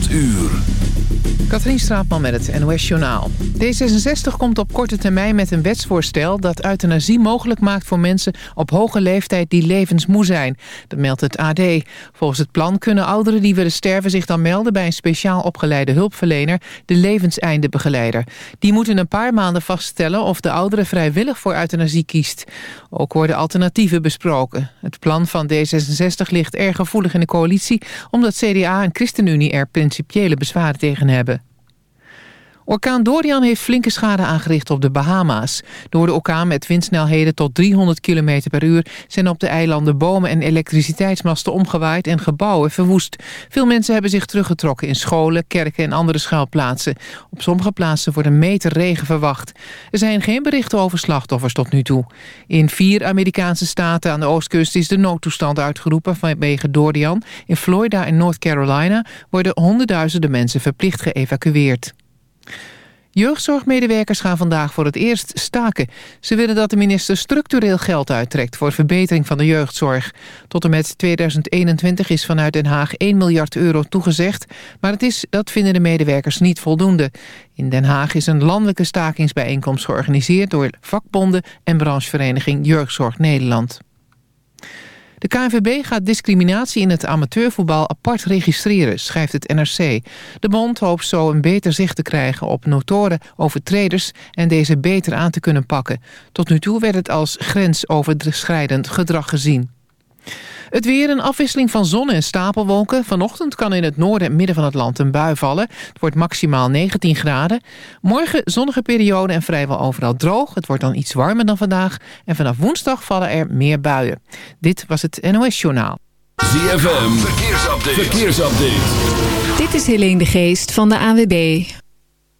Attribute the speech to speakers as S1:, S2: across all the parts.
S1: 8 uur.
S2: Katrien Straatman met het NOS Journaal. D66 komt op korte termijn met een wetsvoorstel... dat euthanasie mogelijk maakt voor mensen op hoge leeftijd... die levensmoe zijn. Dat meldt het AD. Volgens het plan kunnen ouderen die willen sterven... zich dan melden bij een speciaal opgeleide hulpverlener... de levenseindebegeleider. Die moet in een paar maanden vaststellen... of de oudere vrijwillig voor euthanasie kiest. Ook worden alternatieven besproken. Het plan van D66 ligt erg gevoelig in de coalitie... omdat CDA en ChristenUnie er principiële bezwaren tegen hebben. Orkaan Dorian heeft flinke schade aangericht op de Bahama's. Door de orkaan met windsnelheden tot 300 km per uur... zijn op de eilanden bomen en elektriciteitsmasten omgewaaid en gebouwen verwoest. Veel mensen hebben zich teruggetrokken in scholen, kerken en andere schuilplaatsen. Op sommige plaatsen wordt een meter regen verwacht. Er zijn geen berichten over slachtoffers tot nu toe. In vier Amerikaanse staten aan de oostkust is de noodtoestand uitgeroepen vanwege Dorian. In Florida en North Carolina worden honderdduizenden mensen verplicht geëvacueerd. Jeugdzorgmedewerkers gaan vandaag voor het eerst staken. Ze willen dat de minister structureel geld uittrekt voor verbetering van de jeugdzorg. Tot en met 2021 is vanuit Den Haag 1 miljard euro toegezegd, maar het is, dat vinden de medewerkers niet voldoende. In Den Haag is een landelijke stakingsbijeenkomst georganiseerd door vakbonden en branchevereniging Jeugdzorg Nederland. De KNVB gaat discriminatie in het amateurvoetbal apart registreren, schrijft het NRC. De bond hoopt zo een beter zicht te krijgen op notoren overtreders en deze beter aan te kunnen pakken. Tot nu toe werd het als grensoverschrijdend gedrag gezien. Het weer, een afwisseling van zon en stapelwolken. Vanochtend kan in het noorden en midden van het land een bui vallen. Het wordt maximaal 19 graden. Morgen zonnige periode en vrijwel overal droog. Het wordt dan iets warmer dan vandaag. En vanaf woensdag vallen er meer buien. Dit was het NOS Journaal.
S1: ZFM, verkeersupdate. verkeersupdate.
S3: Dit is Helene de Geest van de AWB.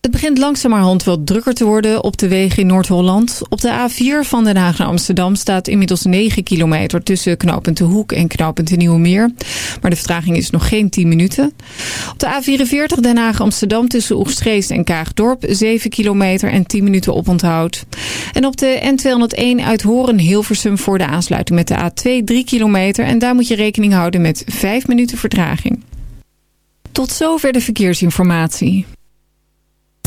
S3: Het begint langzamerhand wat drukker te worden op de wegen in Noord-Holland. Op de A4 van Den Haag naar Amsterdam staat inmiddels 9 kilometer... tussen knooppunt en knooppunt de. Maar de vertraging is nog geen 10 minuten. Op de A44 Den Haag-Amsterdam tussen Oegstreest en Kaagdorp... 7 kilometer en 10 minuten oponthoud. En op de N201 uit Horen-Hilversum voor de aansluiting met de A2 3 kilometer... en daar moet je rekening houden met 5 minuten vertraging. Tot zover de verkeersinformatie.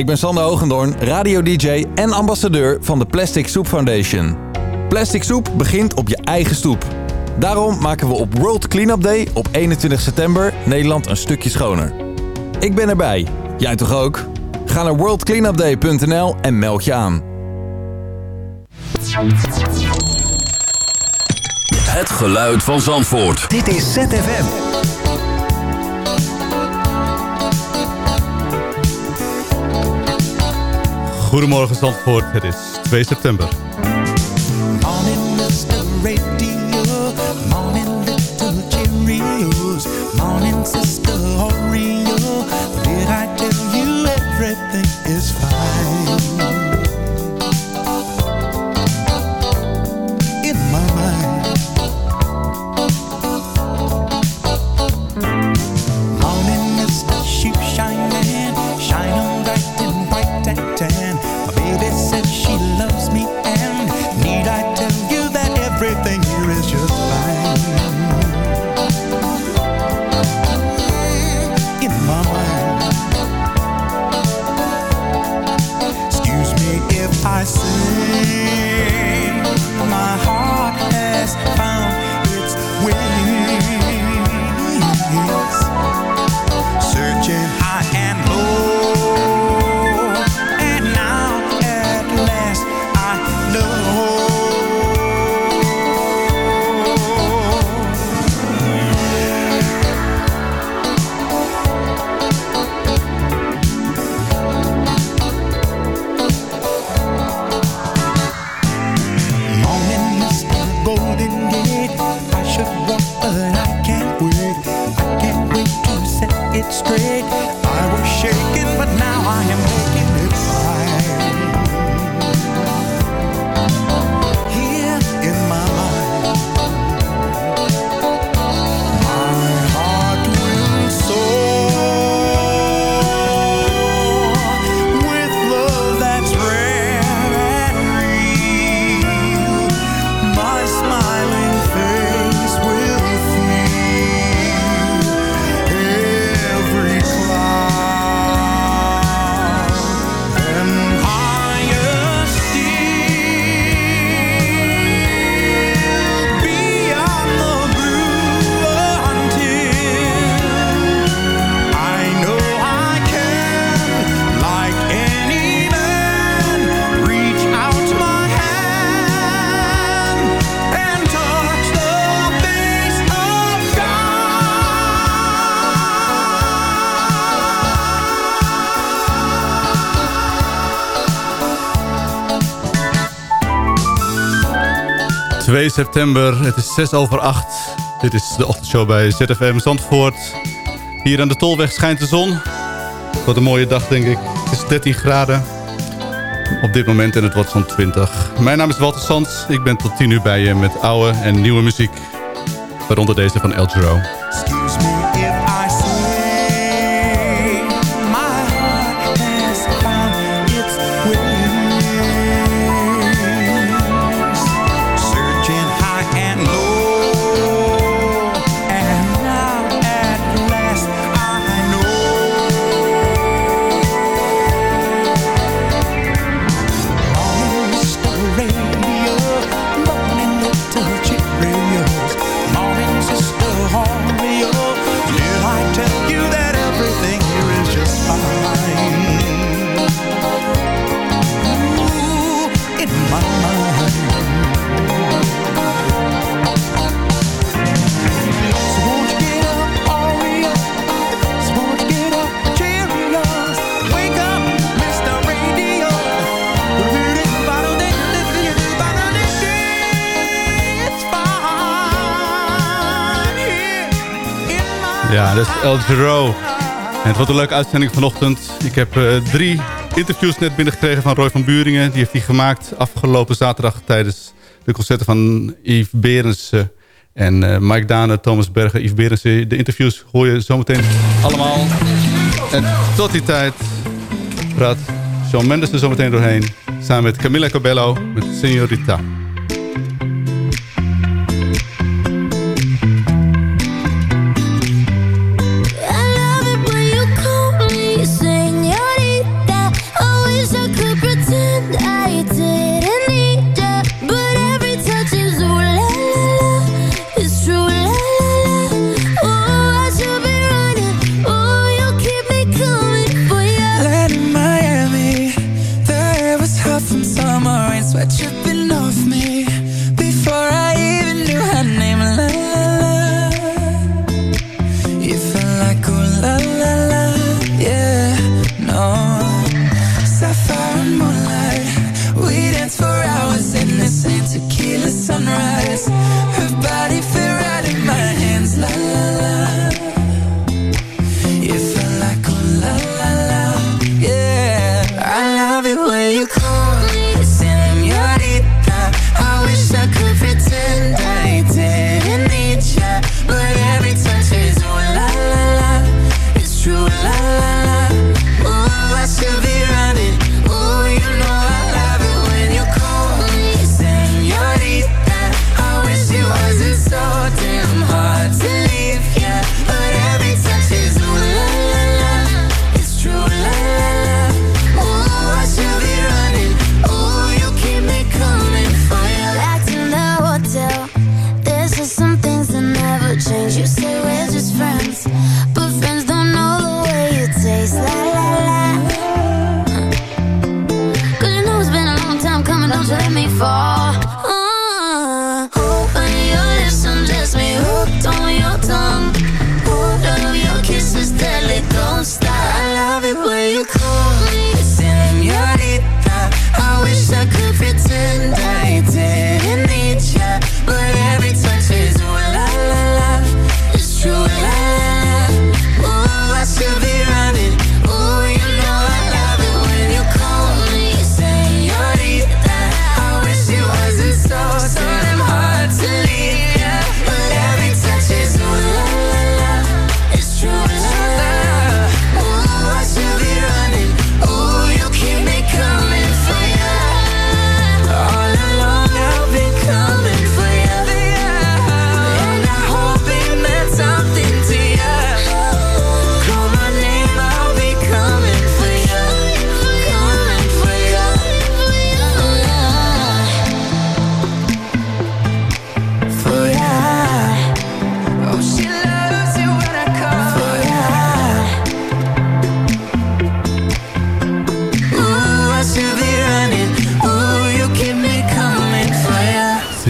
S4: ik ben Sander Hogendoorn, radio-dj en ambassadeur van de Plastic Soup Foundation. Plastic soep begint op je eigen stoep. Daarom maken we op World Cleanup Day op 21 september Nederland een stukje schoner. Ik ben erbij. Jij toch ook? Ga naar worldcleanupday.nl en meld je aan.
S1: Het geluid van Zandvoort.
S5: Dit is ZFM.
S6: Goedemorgen Zandvoort, het is 2 september.
S7: 2 september, het is 6 over 8. Dit is de ochtendshow bij ZFM Zandvoort. Hier aan de Tolweg schijnt de zon. Wat een mooie dag, denk ik. Het is 13 graden op dit moment en het wordt zo'n 20. Mijn naam is Walter Sands. Ik ben tot 10 uur bij je met oude en nieuwe muziek. Waaronder deze van El Giro. El Giro. En wordt een leuke uitzending vanochtend. Ik heb eh, drie interviews net binnengekregen van Roy van Buringen. Die heeft hij gemaakt afgelopen zaterdag tijdens de concerten van Yves Berensen. En eh, Mike Dane, Thomas Bergen, Yves Berensen. De interviews hoor je zometeen allemaal. En tot die tijd praat Shawn Mendes er zometeen doorheen. Samen met Camilla Cabello met Señorita.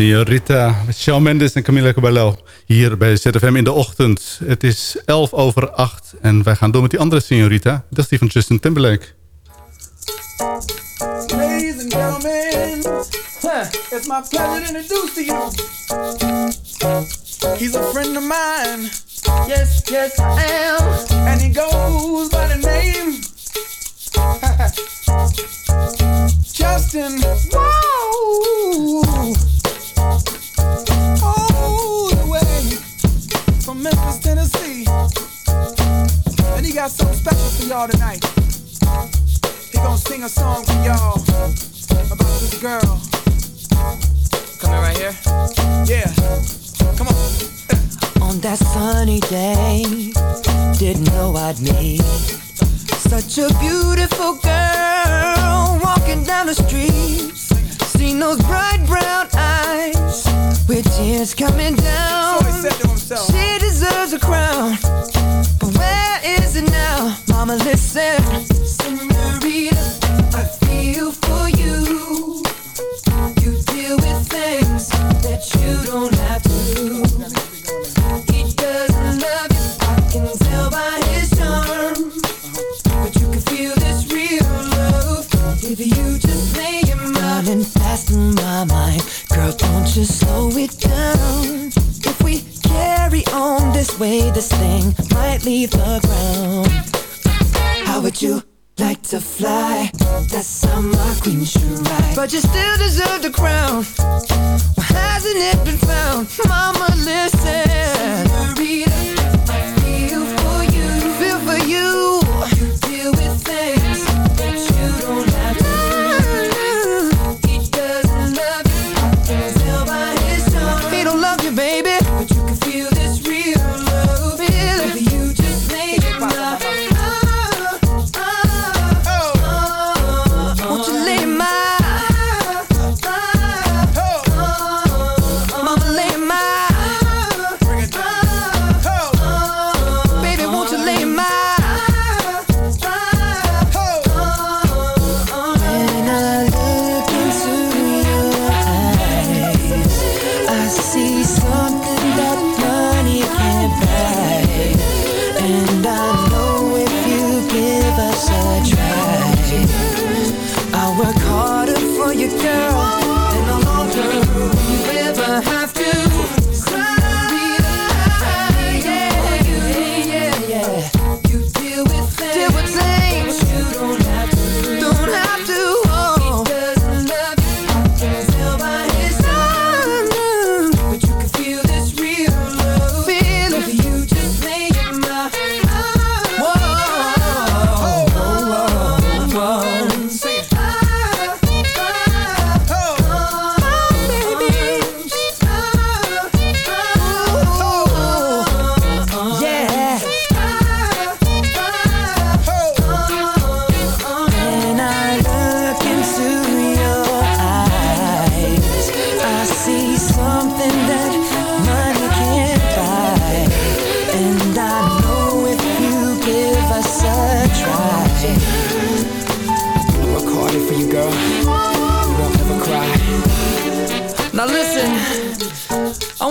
S8: Señorita,
S6: met Shawn Mendes en Camila Cabello. Hier bij ZFM in de ochtend. Het is 11 over 8 en wij gaan door met die andere Señorita. Dat is die van Justin Timberlake.
S9: Ladies and gentlemen, it's my pleasure to introduce to you. He's a friend of mine. Yes, yes, I am. And he goes by the name Justin. Whoa! From Memphis, Tennessee. And he got something special for y'all tonight. He gonna sing a song for y'all about this girl. Coming right here? Yeah. Come on.
S10: On that sunny day, didn't know I'd meet such a beautiful girl walking down the street. Seen those bright brown eyes with tears coming down.
S9: So he said to himself.
S10: She deserves a crown, but where is it now? Mama, listen, Senorita, I feel for you. You deal with things that you don't have to. He doesn't love you, I can tell by his charm. But you can feel this real love if you and fast in my mind. Girl, don't you slow it down. If we carry on this way, this thing might leave the ground. How would you like to fly? That's how my queen should ride. But you still deserve the crown.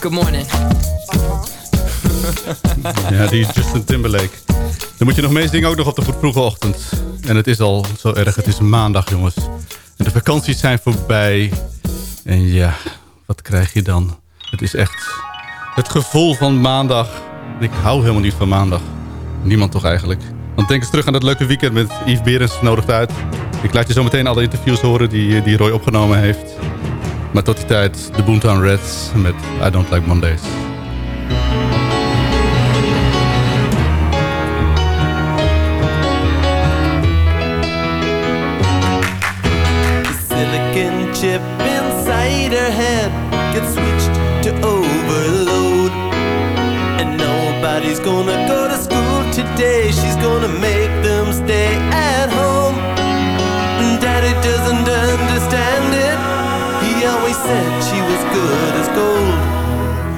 S10: Good morning.
S6: Ja, die Justin Timberlake. Dan moet je nog meezingen ook nog op de vroege ochtend. En het is al zo erg. Het is maandag, jongens. En de vakanties zijn voorbij. En ja, wat krijg je dan? Het is echt het gevoel van maandag. Ik hou helemaal niet van maandag. Niemand toch eigenlijk. Want denk eens terug aan dat leuke weekend met Yves Berens nodigt uit. Ik laat je zo meteen alle interviews horen die, die Roy opgenomen heeft. Maar tot die tijd, de Boomtown Reds met I Don't Like Mondays.
S11: silicon chip inside her head gets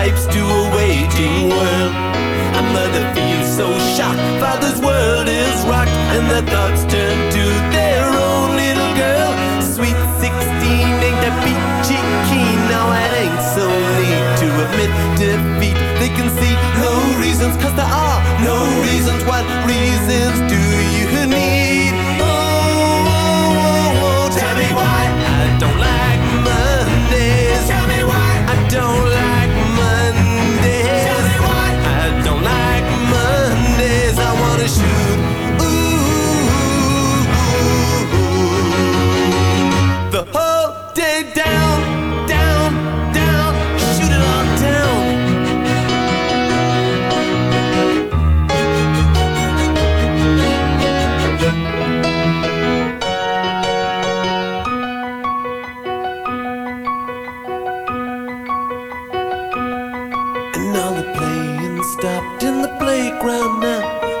S11: Types to a waiting world. A mother feels so shocked, father's world is rocked, and their thoughts turn to their own little girl. Sweet 16 ain't that peachy keen, now it ain't so neat to admit defeat. They can see no reasons, cause there are no reasons. What reasons do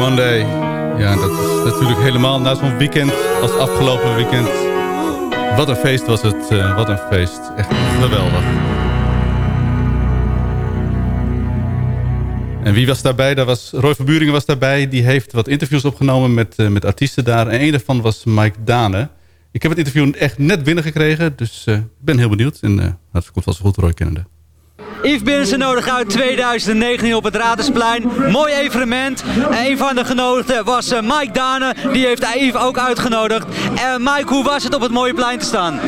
S6: Monday. Ja, dat is natuurlijk helemaal na zo'n weekend als afgelopen weekend. Wat een feest was het. eh, wat een feest. Echt geweldig. En wie was daarbij? Daar was, Roy van Buringen was daarbij. Die heeft wat interviews opgenomen met, eh, met artiesten daar. En een daarvan was Mike Dane. Ik heb het interview echt net binnengekregen. Dus eh, ik ben heel benieuwd. En eh, dat komt zo goed Roy kennende.
S12: Yves Binnensen nodig uit 2019 op het Radersplein. Mooi evenement. En een van de genodigden was eh, Mike Dane. Die heeft Yves ook uitgenodigd. En Mike, hoe was het op het mooie plein te staan?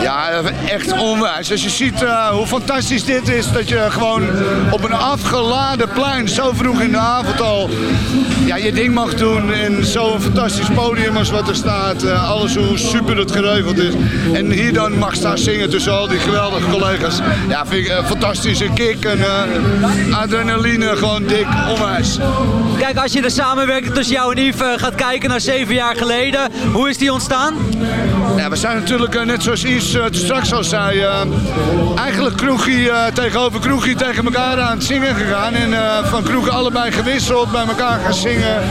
S13: Ja, echt onwijs. Als je ziet eh, hoe fantastisch dit is, dat je gewoon op een afgeladen plein zo vroeg in de avond al ja, je ding mag doen. En zo'n fantastisch podium als wat er staat. eh, alles hoe super het geregeld is. En hier dan mag staan zingen tussen al die geweldige collega's. Ja, vind ik fantastisch. Is een kick, een eh, adrenaline, gewoon dik, onwijs.
S12: Kijk, als je de samenwerking tussen jou en Yves eh, gaat kijken naar zeven jaar geleden, hoe is die ontstaan?
S13: Ja, we zijn natuurlijk, eh, net zoals Yves straks al zei, eigenlijk kroegie tegenover kroegie tegen elkaar aan het zingen gegaan. En van kroegen allebei gewisseld, bij elkaar gaan zingen.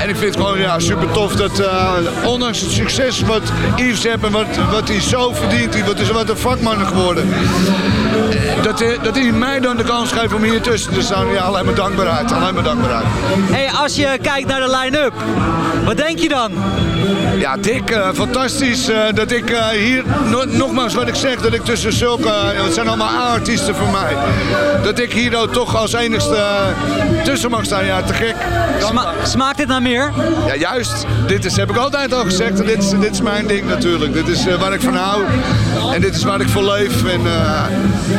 S13: En ik vind het gewoon ja, super tof dat, ondanks het succes wat Yves heeft en wat, wat hij zo verdient, hij wat is wat een vakman geworden. Dat, hij- dat hij mij dan de kans geeft om hier tussen te staan. Ja, alleen maar dankbaarheid, alleen maar dankbaarheid.
S12: Hey, als je kijkt naar de line-up, wat denk je dan?
S13: Ja, dik, eh, fantastisch eh, dat ik eh, hier, no- nogmaals wat ik zeg, dat ik tussen zulke, het zijn allemaal A-artiesten voor mij, dat ik hier nou toch als enigste tussen mag staan. Ja, te gek.
S12: Sma- smaakt dit naar meer?
S13: Ja, juist. Dit is, heb ik altijd al gezegd, dit is, dit is mijn ding natuurlijk. Dit is waar ik van hou en dit is waar ik voor leef. En,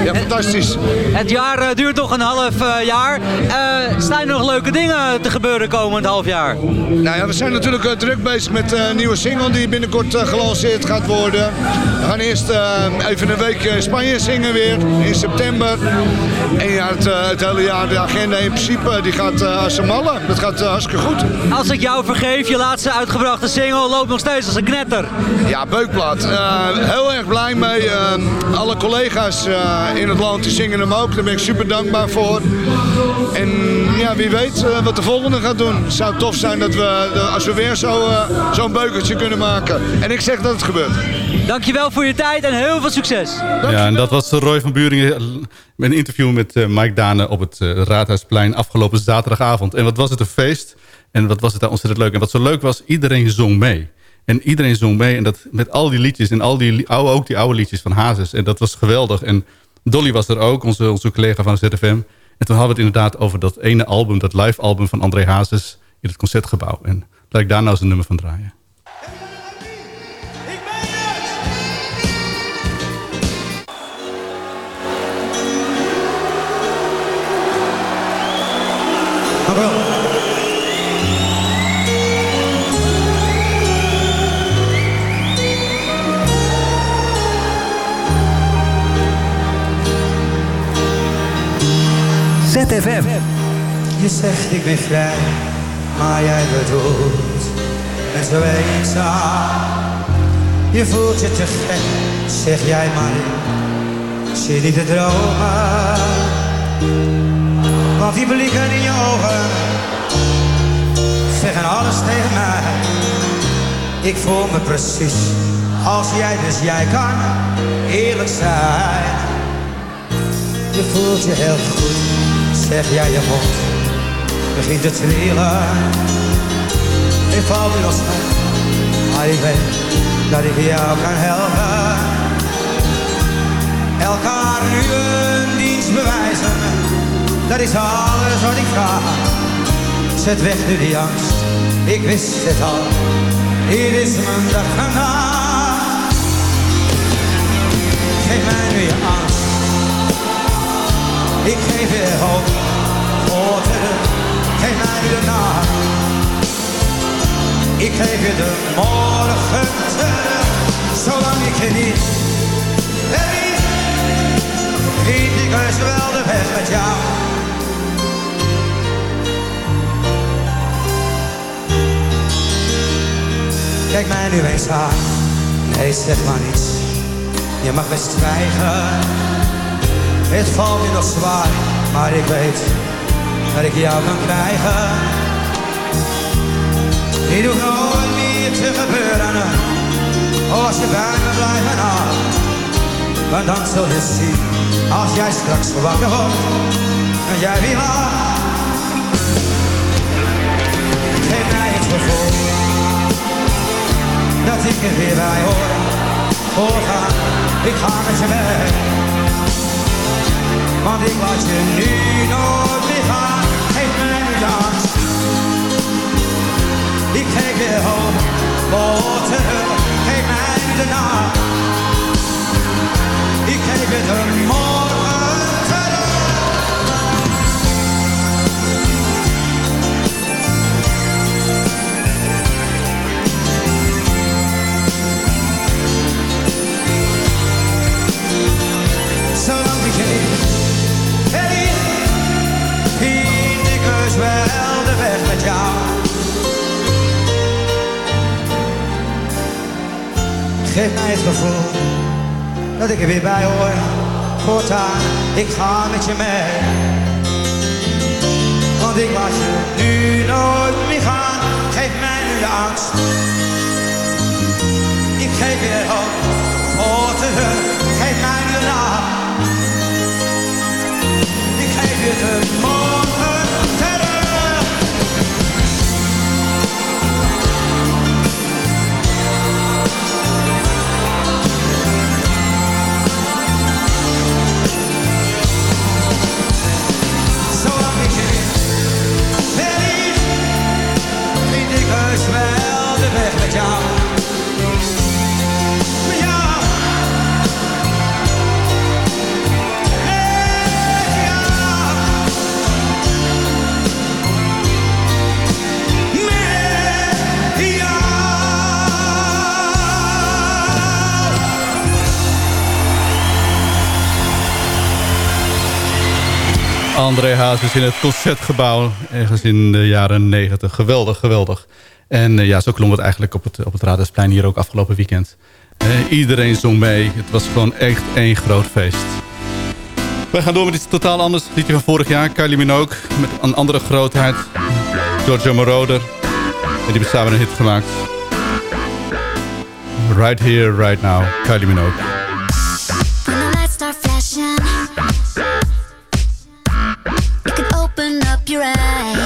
S13: ja, fantastisch.
S12: Het jaar eh, duurt nog een half eh, jaar. Eh staan er nog leuke dingen te gebeuren komend half jaar?
S13: Nou ja, we zijn natuurlijk eh, druk bezig met eh, een nieuwe single die binnenkort eh, gelanceerd gaat worden. We gaan eerst eh, even een week in Spanje zingen weer in september. En ja, het, eh, het hele jaar, de agenda in principe, die gaat eh, als een malle. Dat gaat eh, hartstikke goed.
S12: Als ik jou vergeef, je laatste uitgebrachte single loopt nog steeds als een knetter.
S13: Ja, beukplaat. Eh, heel erg blij mee. Eh, alle collega's eh, in het land die zingen hem ook. Daar ben ik super dankbaar voor. En ja, wie weet eh, wat de volgende gaat doen. Het zou tof zijn dat we, als we weer zo, eh, zo'n beukertje kunnen maken. En ik zeg dat het gebeurt.
S12: Dankjewel voor je tijd en heel veel succes.
S6: Ja, en dat was Roy van Buringen met een interview met eh, Mike Dane op het Raadhuisplein afgelopen zaterdagavond. En wat was het een feest en wat was het daar ontzettend leuk. En wat zo leuk was, iedereen zong mee. En iedereen zong mee en dat met al die liedjes en al die oude, ook die oude liedjes van Hazes. En dat was geweldig. En Dolly was er ook, onze, onze collega van ZFM. En toen hadden we het inderdaad over dat ene album, dat live album van André Hazes in het Concertgebouw. En laat ik daar nou eens een nummer van draaien.
S14: ZFM. Je zegt ik ben vrij, maar jij bedoelt en zo eenzaam. Je voelt je te gek, zeg jij maar ik zit niet te dromen. Want die blikken in je ogen zeggen alles tegen mij. Ik voel me precies als jij, dus jij kan eerlijk zijn. Je voelt je heel goed, zeg jij je mond, begint te trillen. Ik val weer los maar ik weet dat ik jou kan helpen. Elkaar nu een dienst bewijzen, dat is alles wat ik vraag. Zet weg nu die angst, ik wist het al, hier is mijn dag vandaag. Geef mij nu je angst. Ik geef je hoop voor. Geef mij de nacht. Ik geef je de morgen terug. Zolang ik je niet heb Vind ik heus wel de weg met jou. Kijk mij nu eens aan. Nee, zeg maar niets. Je mag best. Het valt me nog zwaar, maar ik weet dat ik jou kan krijgen. Dit hoeft nooit meer te gebeuren, als je bij me blijft aan. Maar dan zul je zien, als jij straks wakker wordt, en jij weer laat. Geef mij het gevoel, dat ik er weer bij hoor. Voorgaan, ik ga met je weg. Want ik laat je nu nooit meer gaan. De. Ik geef je hoop voor terug. Geef mij de nacht. Ik geef je de morgen
S15: geeft mij het gevoel dat ik er weer bij hoor. Voortaan, ik ga met je mee. Want ik laat je nu nooit meer gaan. Geef mij nu de angst. Ik geef je hoop voor terug. Geef mij nu de nacht. Ik geef je de morgen
S6: André Hazes in het Concertgebouw. Ergens in de jaren 90. Geweldig, geweldig. En eh, ja, zo klonk het eigenlijk op het, op het Radersplein hier ook afgelopen weekend. Eh, iedereen zong mee. Het was gewoon echt één groot feest. Wij gaan door met iets totaal anders. Liedje van vorig jaar, Kylie Minogue. Met een andere grootheid. Giorgio Moroder. En die hebben samen een hit gemaakt. Right Here, Right Now, Kylie Minogue.
S5: right.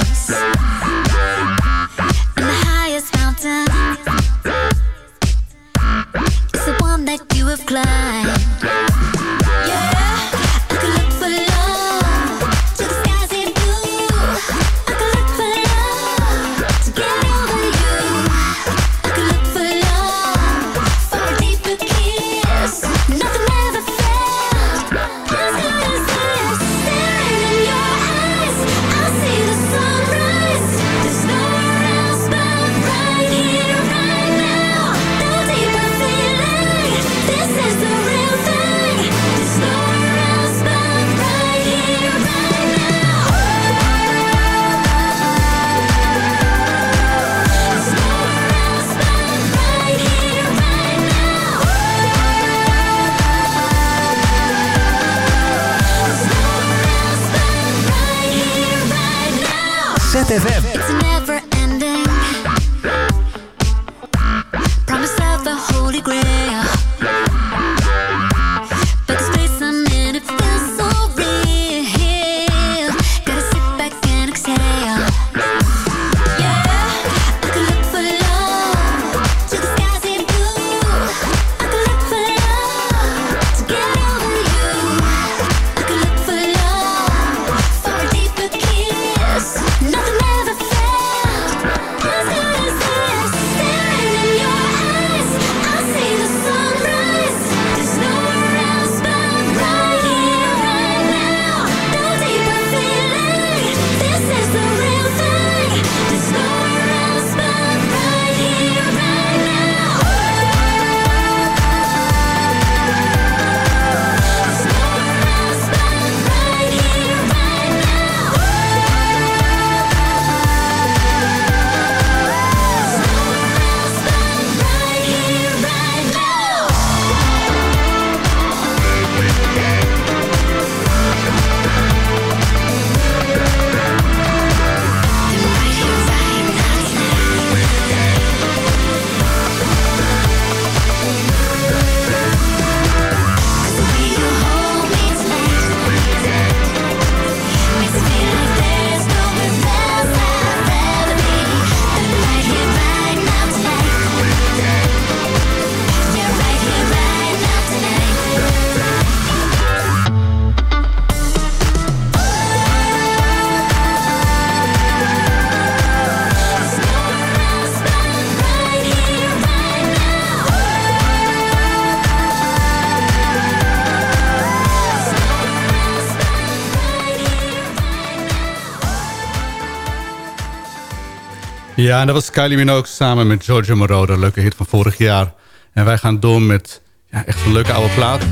S6: Ja, en dat was Kylie Minogue samen met Giorgio Moroder. Leuke hit van vorig jaar. En wij gaan door met ja, echt een leuke oude plaat.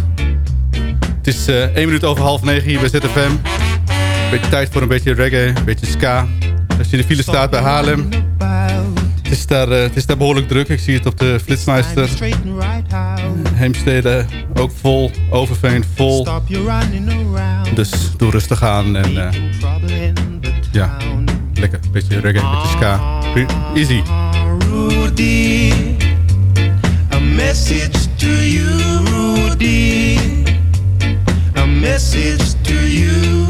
S6: Het is 1 minuut over half negen hier bij ZFM. Beetje tijd voor een beetje reggae, een beetje ska. Als je in de file staat bij Haarlem. Het is, daar, eh, het is daar behoorlijk druk. Ik zie het op de Flitsmeister. Heemstede ook vol. Overveen vol. Dus doe rustig aan. En eh, ja, lekker. Beetje reggae, beetje ska. Easy.
S16: Rudy, a message to you, Rudy, a message to you.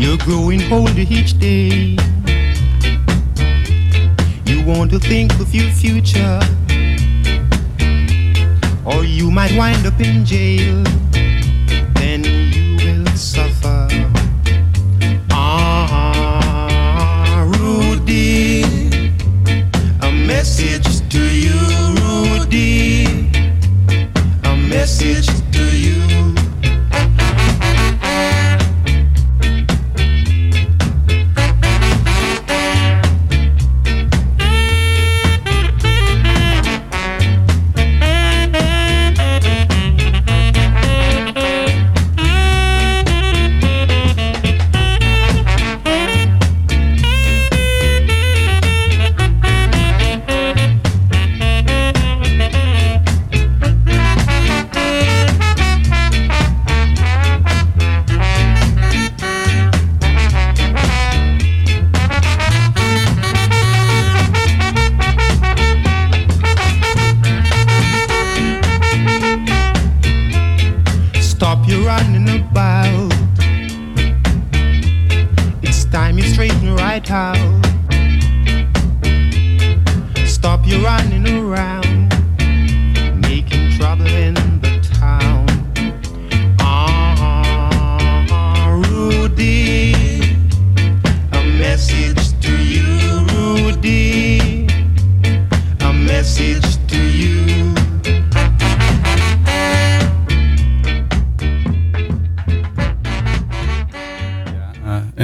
S16: You're growing older each day. You want to think of your future, you might wind up in jail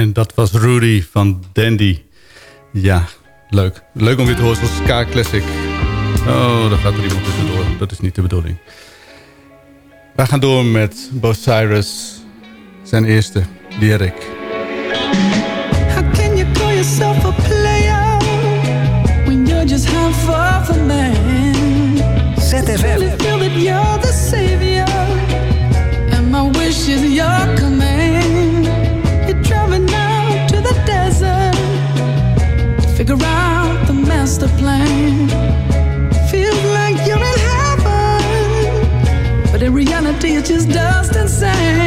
S6: en dat was Rudy van Dandy. Ja, leuk. Leuk om weer te horen zoals Ska Classic. Oh, daar gaat er iemand tussendoor. Dat is niet de bedoeling. Wij gaan door met Bo Cyrus. Zijn eerste, Lyric.
S10: How can you call yourself a player when you're just half of a man?
S17: ZFM.
S10: Really feel that you're the savior, and my wish is your reality it's just dust and sand.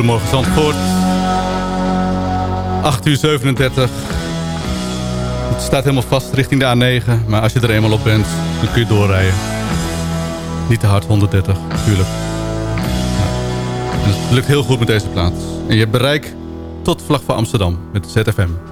S6: Goedemorgen Zandvoort. 8 uur 37. Het staat helemaal vast richting de A9. Maar als je er eenmaal op bent, dan kun je doorrijden. Niet te hard, 130, natuurlijk. Het lukt heel goed met deze plaats. En je hebt bereik tot vlak voor Amsterdam met ZFM.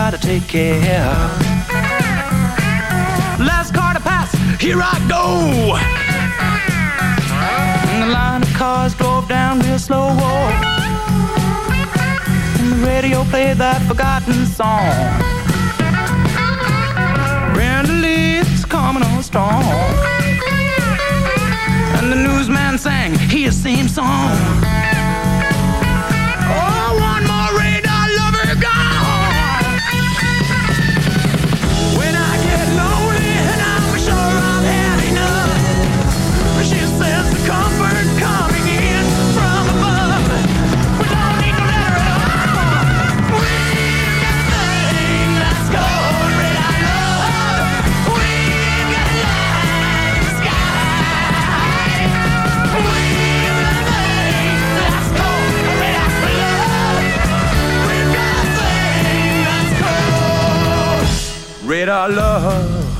S18: Gotta take care. Last car to pass, here I go. And the line of cars drove down real slow. Oh. And the radio played that forgotten song. Brenda Lee's coming on strong. And the newsman sang his same song. Eye love.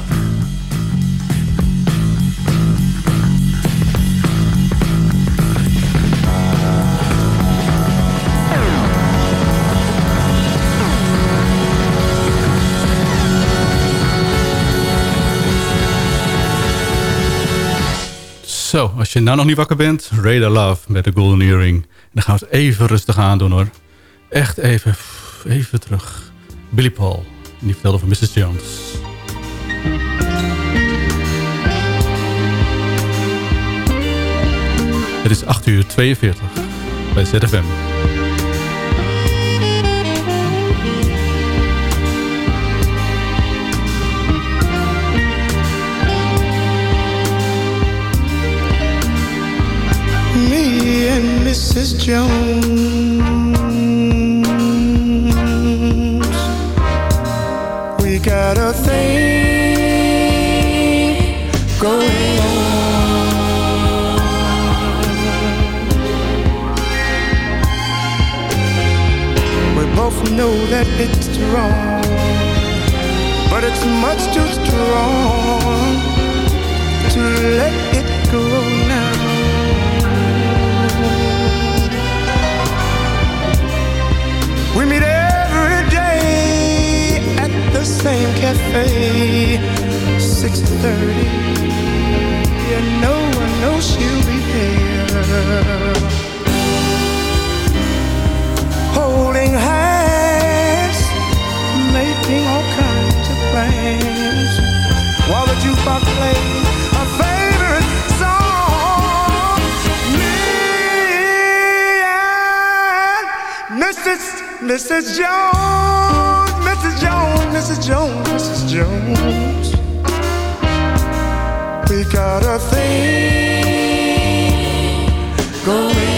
S6: Zo, als je nou nog niet wakker bent, Radar Love met de Golden Earring. Dan gaan we het even rustig aan doen hoor. Echt even, even terug. Billy Paul, die vertelde over Mrs. Jones. Het is 8 uur 42 bij ZFM.
S15: Me and Mrs. Jones. Wrong, but it's much too strong to let it go now. We meet every day at the same cafe, 6:30. And no one knows she'll be there. Holding hands, jukebox plays a favorite song. Me and Mrs. Mrs. Jones, Mrs. Jones, Mrs. Jones, Mrs. Jones. We got a thing going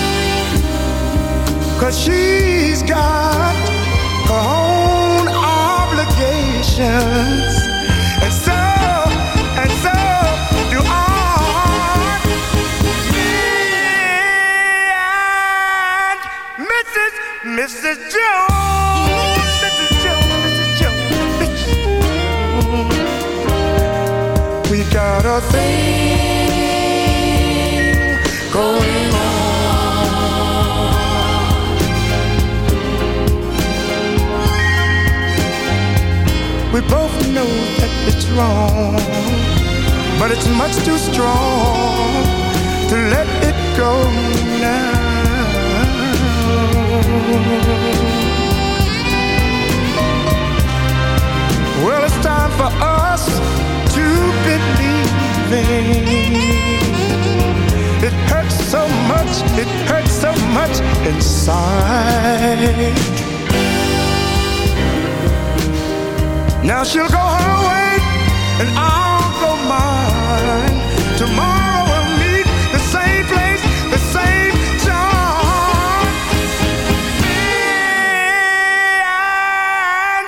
S15: Cause she's got wrong, but it's much too strong to let it go now. Well, it's time for us to believe It hurts so much, it hurts so much inside. Now she'll go way, and I'll go mine. Tomorrow we'll meet the same place, the same time. And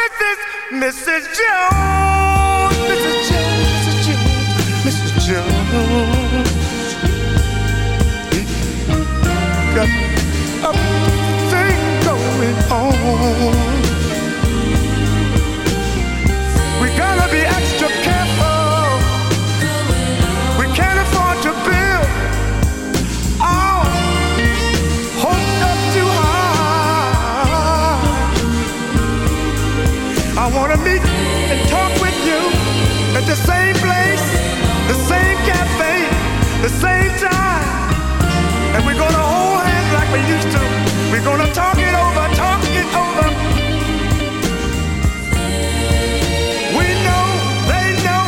S15: Mrs. Mrs. Jones, Mrs. Jones, Mrs. Jones. Got a thing going on. The same place, the same cafe, the same time. And we're gonna hold hands like we used to. We're gonna talk it over, talk it over. We know, they know,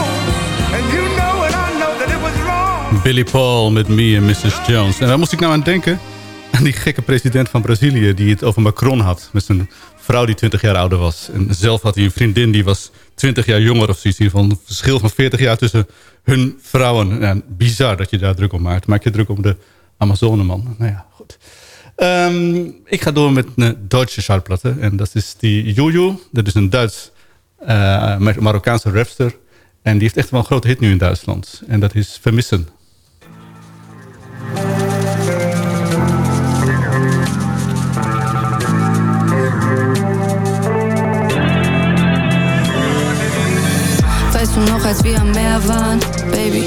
S15: and you know and I know that it was wrong.
S6: Billy Paul met Me en Mrs. Jones. En daar moest ik nou aan denken. Aan die gekke president van Brazilië die het over Macron had. Met zijn vrouw die 20 jaar ouder was. En zelf had hij een vriendin die was 20 jaar jonger of zoiets. Geval een verschil van 40 jaar tussen hun vrouwen. Ja, bizar dat je daar druk om maakt. Maak je druk om de Amazoneman. Nou ja, goed. Ehm, ik ga door met een Duitse schallplatte. En dat is die Jojo. Dat is een Duits eh, Mar- Marokkaanse rapster. En die heeft echt wel een grote hit nu in Duitsland. En dat is Vermissen.
S19: Noch, als wir am Meer waren, Baby?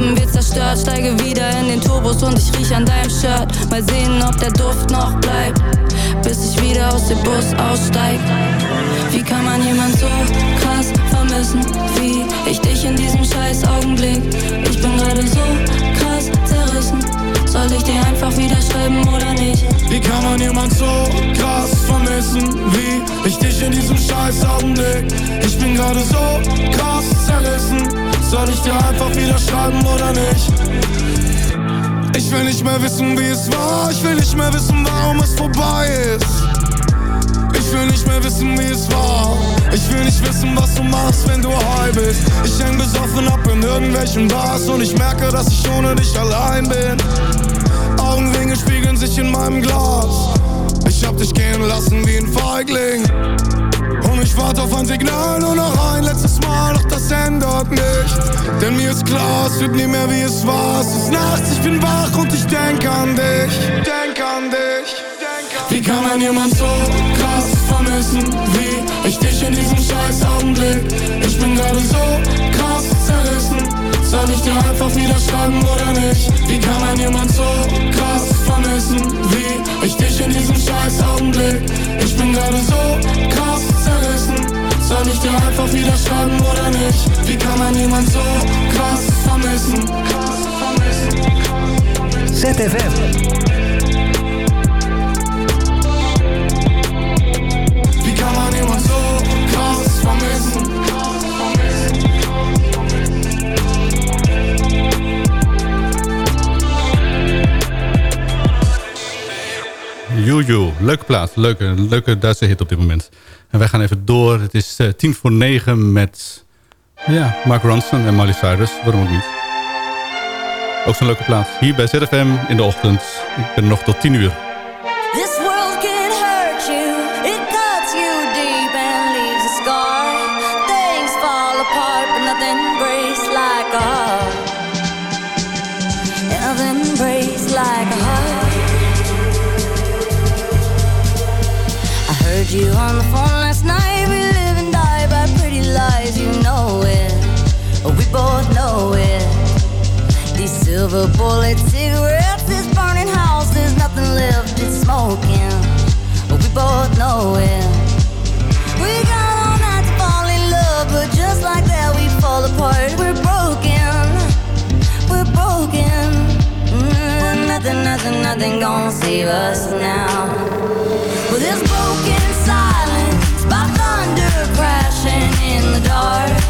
S19: wir zerstört. Steige wieder in den Turbos und ich riech an deinem Shirt. Mal sehen, ob der Duft noch bleibt, bis ich wieder aus dem Bus aussteig. Wie kann man jemand so krass vermissen wie ich dich in diesem scheiß Augenblick? Ich bin gerade so krass zerrissen. Soll ich dir einfach wieder schreiben oder nicht?
S9: Wie kann man jemand so krass vermissen wie ich dich in diesem scheiß Augenblick? Ich bin gerade so krass. Soll ich dir einfach wieder schreiben oder nicht? Ich will nicht mehr wissen, wie es war. Ich will nicht mehr wissen, warum es vorbei ist. Ich will nicht mehr wissen, wie es war. Ich will nicht wissen, was du machst, wenn du high bist. Ich häng besoffen ab in irgendwelchen Bars und ich merke, dass ich ohne dich allein bin. Augenringe spiegeln sich in meinem Glas. Ich hab dich gehen lassen wie ein Feigling. Ich warte auf ein Signal, nur noch ein letztes Mal, doch das ändert nichts. Denn mir ist klar, es wird nie mehr wie es war. Es ist nachts, ich bin wach und ich denk an dich. Denk an dich. Wie kann man jemand so krass vermissen wie ich dich in diesem scheiß Augenblick? Ich bin gerade so krass zerrissen. Soll ich dir einfach wieder schreiben oder nicht? Wie kann man jemand so krass vermissen wie ich dich in diesem scheiß Augenblick? Ich bin gerade so krass zerrissen. Soll ich dir einfach wieder schreiben oder nicht? Wie kann man jemand so krass vermissen?
S17: ZFM.
S9: Wie kann man jemand so krass vermissen?
S6: Juju, leuke plaat. Leuke, leuke Duitse hit op dit moment. En wij gaan even door. Het is eh, tien voor negen met ja, Mark Ronson en Miley Cyrus. Waarom ook niet? Ook zo'n leuke plaat. Hier bij ZFM in de ochtend. Ik ben nog tot tien uur.
S5: This world can hurt you, it cuts you deep and leaves a scar. Things fall apart, but nothing breaks like a heart. Nothing breaks like a heart. I heard you on the phone These silver bullet cigarettes, this burning house, there's nothing left, it's smoking. We both know it. We got all night to fall in love, but just like that we fall apart. We're broken, we're broken. Mm, nothing, nothing, nothing gonna save us now. Well, this broken silence by thunder crashing in the dark,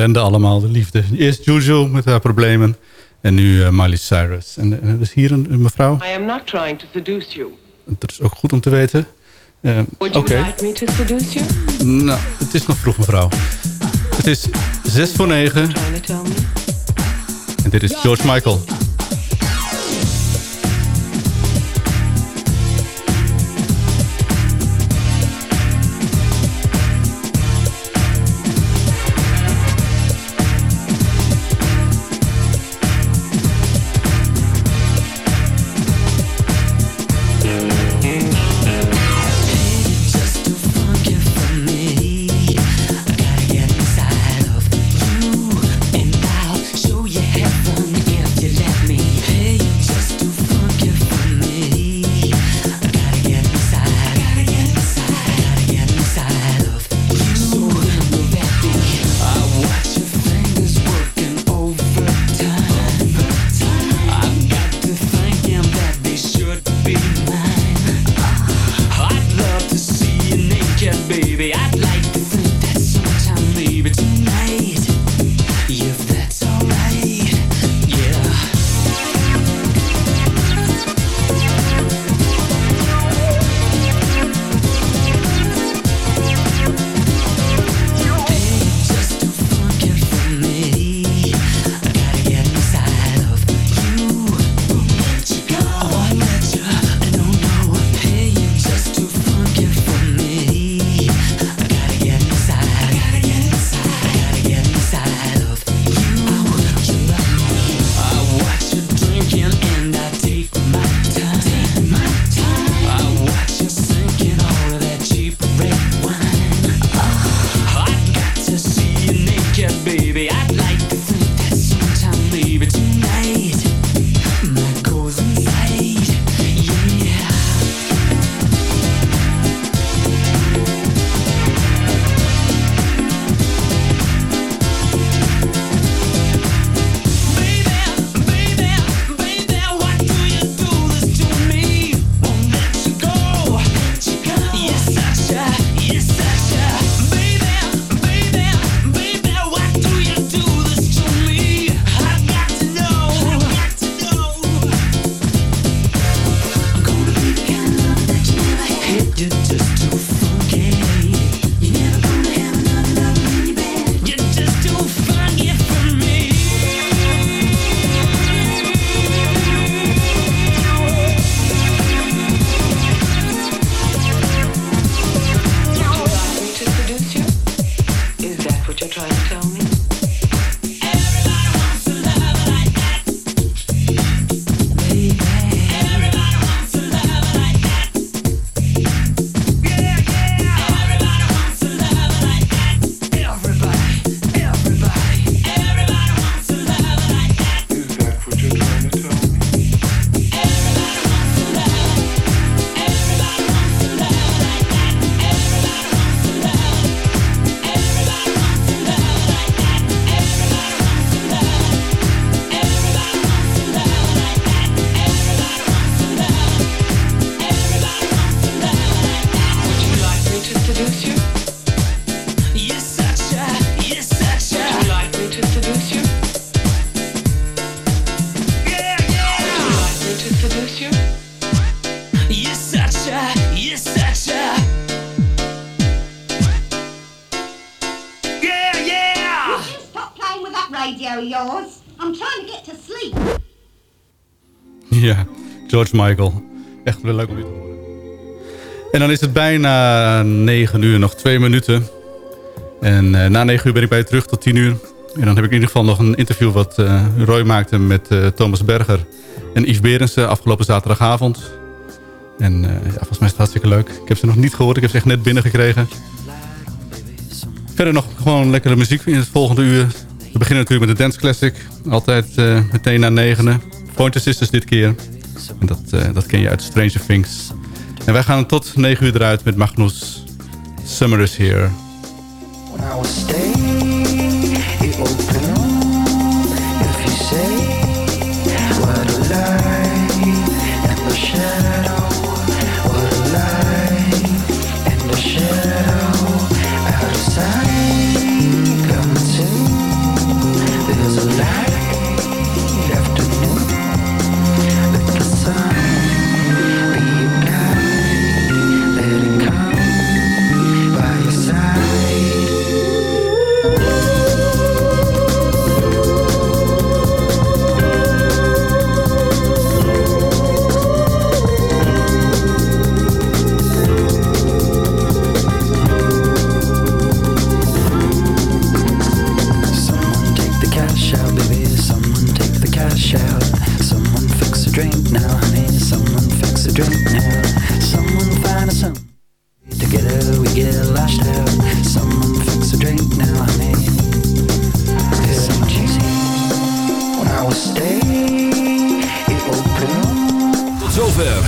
S20: ellende allemaal, de liefde. Eerst Juju met haar problemen. En nu eh, Miley Cyrus. En eh, er is hier een, een mevrouw.
S21: I am not trying to seduce you.
S20: Dat is ook goed om te weten. Eh,
S21: Would
S20: Oké.
S21: you like me to seduce you?
S20: Nou, het is nog vroeg mevrouw. Het is 6 voor 9.
S21: Trying to tell me?
S20: En dit is George Michael. Michael. Echt wel leuk om dit te horen. En dan is het bijna 9 uur, nog twee minuten. En eh, na 9 uur ben ik bij je terug tot 10 uur. En dan heb ik in ieder geval nog een interview wat eh, Roy maakte met eh, Thomas Berger en Yves Berensen afgelopen zaterdagavond. En ja, volgens mij is het hartstikke leuk. Ik heb ze nog niet gehoord, ik heb ze echt net binnengekregen. Verder nog gewoon lekkere muziek in het volgende uur. We beginnen natuurlijk met de Dance Classic. Altijd meteen na negenen. Pointer Sisters dit keer. Dat, eh, dat ken je uit Stranger Things. En wij gaan tot 9 uur eruit met Magnus. Summer is here.
S22: When I was staying, it opened up. If what a